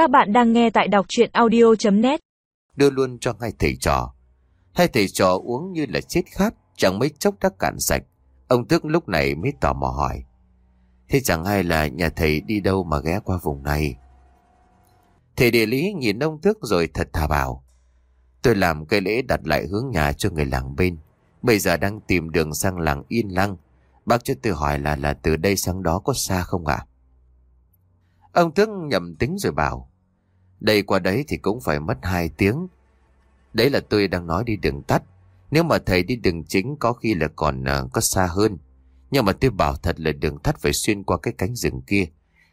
Các bạn đang nghe tại đọc chuyện audio.net Đưa luôn cho hai thầy trò. Hai thầy trò uống như là chết khát, chẳng mấy chốc đã cạn sạch. Ông Tước lúc này mới tò mò hỏi. Thế chẳng hay là nhà thầy đi đâu mà ghé qua vùng này? Thầy địa lý nhìn ông Tước rồi thật thà bảo. Tôi làm cây lễ đặt lại hướng nhà cho người làng bên. Bây giờ đang tìm đường sang làng Yên Lăng. Bác cho tôi hỏi là là từ đây sang đó có xa không ạ? Ông Tước nhầm tính rồi bảo. Đây qua đấy thì cũng phải mất hai tiếng. Đấy là tôi đang nói đi đường tắt. Nếu mà thầy đi đường chính có khi là còn uh, có xa hơn. Nhưng mà tôi bảo thật là đường tắt phải xuyên qua cái cánh rừng kia.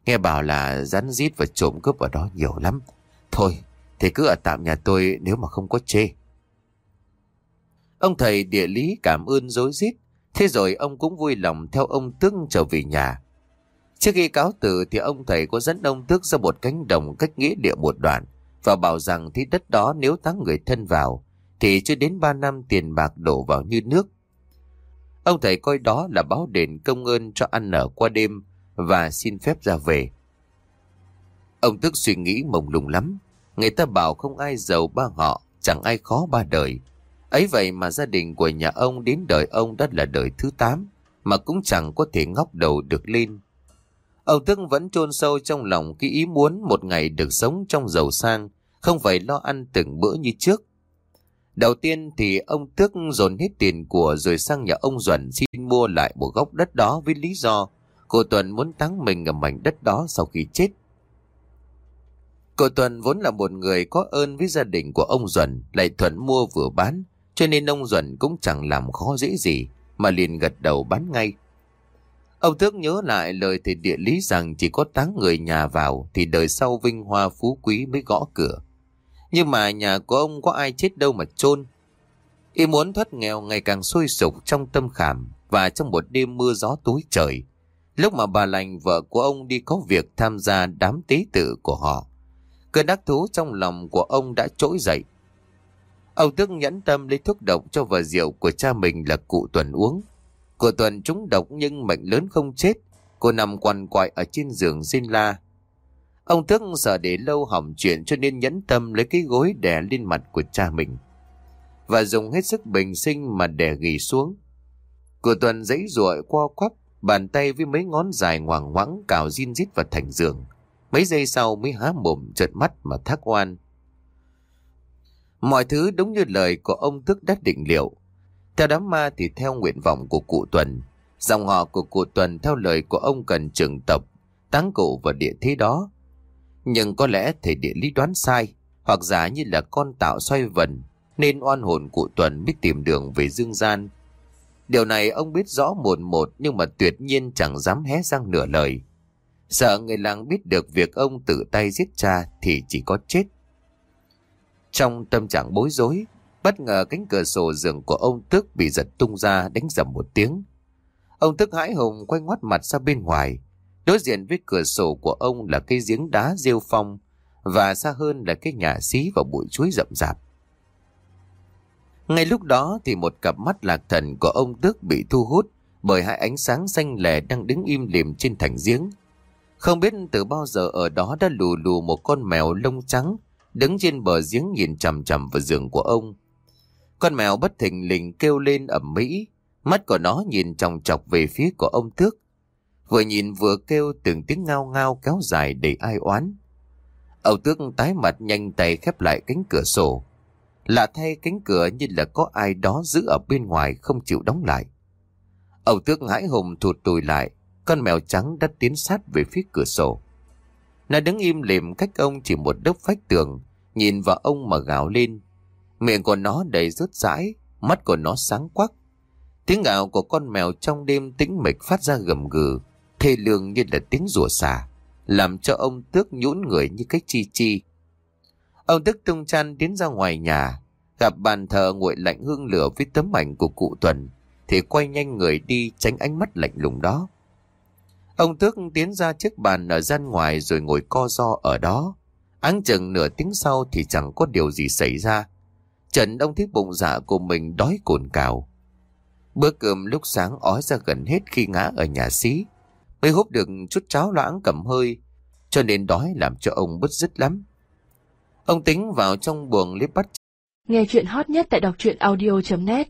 Nghe bảo là rắn rít và trộm cướp ở đó nhiều lắm. Thôi, thì cứ ở tạm nhà tôi nếu mà không có chê. Ông thầy địa lý cảm ơn dối rít Thế rồi ông cũng vui lòng theo ông tướng trở về nhà. Trước khi cáo từ thì ông thầy có dẫn ông Tước ra một cánh đồng cách nghĩa địa một đoạn và bảo rằng thì đất đó nếu táng người thân vào thì chưa đến ba năm tiền bạc đổ vào như nước. Ông thầy coi đó là báo đền công ơn cho ăn ở qua đêm và xin phép ra về. Ông Tước suy nghĩ mông lung lắm. Người ta bảo không ai giàu ba họ, chẳng ai khó ba đời. Ấy vậy mà gia đình của nhà ông đến đời ông đã là đời thứ 8, mà cũng chẳng có thể ngóc đầu được lên. Âu Tức vẫn chôn sâu trong lòng cái ý muốn một ngày được sống trong giàu sang, không phải lo ăn từng bữa như trước. Đầu tiên thì ông Tước dồn hết tiền của rồi sang nhà ông Duẩn xin mua lại một góc đất đó với lý do cô Tuần muốn táng mình ở mảnh đất đó sau khi chết. Cô Tuần vốn là một người có ơn với gia đình của ông Duẩn lại thuận mua vừa bán cho nên ông Duẩn cũng chẳng làm khó dễ gì mà liền gật đầu bán ngay. Ông Tước nhớ lại lời thầy địa lý rằng chỉ có táng người nhà vào thì đời sau vinh hoa phú quý mới gõ cửa. Nhưng mà nhà của ông có ai chết đâu mà chôn Y muốn thoát nghèo ngày càng sôi sục trong tâm khảm và trong một đêm mưa gió tối trời. Lúc mà bà lành vợ của ông đi có việc tham gia đám tế tự của họ. Cơn đắc thú trong lòng của ông đã trỗi dậy. Ông Tước nhẫn tâm lấy thuốc độc cho vợ rượu của cha mình là cụ Tuần uống. Của Tuần trúng độc nhưng mệnh lớn không chết. Cô nằm quằn quại ở trên giường xin la. Ông thức sợ để lâu hỏng chuyện cho nên nhẫn tâm lấy cái gối đè lên mặt của cha mình. Và dùng hết sức bình sinh mà đè ghi xuống. Của Tuần dãy ruội qua quắp, bàn tay với mấy ngón dài ngoằng ngoãng cào zin rít vào thành giường. Mấy giây sau mới há mồm trợn mắt mà thắc oan. Mọi thứ đúng như lời của ông Thức đã định liệu. Theo đám ma thì theo nguyện vọng của cụ Tuần. Dòng họ của cụ Tuần theo lời của ông cần trường tập, táng cụ vào địa thế đó. Nhưng có lẽ thầy địa lý đoán sai, hoặc giả như là con tạo xoay vần, nên oan hồn cụ Tuần biết tìm đường về dương gian. Điều này ông biết rõ một một nhưng mà tuyệt nhiên chẳng dám hé răng nửa lời. Sợ người làng biết được việc ông tự tay giết cha thì chỉ có chết. Trong tâm trạng bối rối, bất ngờ cánh cửa sổ giường của ông Tức bị giật tung ra đánh dầm một tiếng. Ông Tức hãi hùng quay ngoắt mặt ra bên ngoài. Đối diện với cửa sổ của ông là cây giếng đá rêu phong và xa hơn là cái nhà xí và bụi chuối rậm rạp. Ngay lúc đó thì một cặp mắt lạc thần của ông Đức bị thu hút bởi hai ánh sáng xanh lẻ đang đứng im lìm trên thành giếng. Không biết từ bao giờ ở đó đã lù lù một con mèo lông trắng đứng trên bờ giếng nhìn chằm chằm vào giường của ông. Con mèo bất thình lình kêu lên ẩm mỹ, mắt của nó nhìn chòng chọc về phía của ông Tước. Vừa nhìn vừa kêu từng tiếng ngao ngao kéo dài đầy ai oán. Ông Tước tái mặt nhanh tay khép lại cánh cửa sổ. Lạ thay cánh cửa như là có ai đó giữ ở bên ngoài không chịu đóng lại. Ông Tước hãi hùng thụt tùi lại, con mèo trắng đã tiến sát về phía cửa sổ. Nó đứng im lìm cách ông chỉ một đốc vách tường, nhìn vào ông mà gào lên. Miệng của nó đầy rớt rãi, mắt của nó sáng quắc. Tiếng gào của con mèo trong đêm tĩnh mịch phát ra gầm gừ, thê lương như là tiếng rùa xà, làm cho ông tước nhũn người như cách chi chi. Ông tước tung chăn tiến ra ngoài nhà, gặp bàn thờ nguội lạnh hương lửa với tấm ảnh của cụ Tuần, thì quay nhanh người đi tránh ánh mắt lạnh lùng đó. Ông Tước tiến ra chiếc bàn ở gian ngoài rồi ngồi co do ở đó. Áng chừng nửa tiếng sau thì chẳng có điều gì xảy ra. Trần ông thấy bụng dạ của mình đói cồn cào. Bữa cơm lúc sáng ói ra gần hết khi ngã ở nhà xí. Mới húp được chút cháo loãng cầm hơi. cho nên đói làm cho ông bứt rứt lắm. Ông tính vào trong buồng lấy bắt Nghe chuyện hot nhất tại đọc truyện audio.net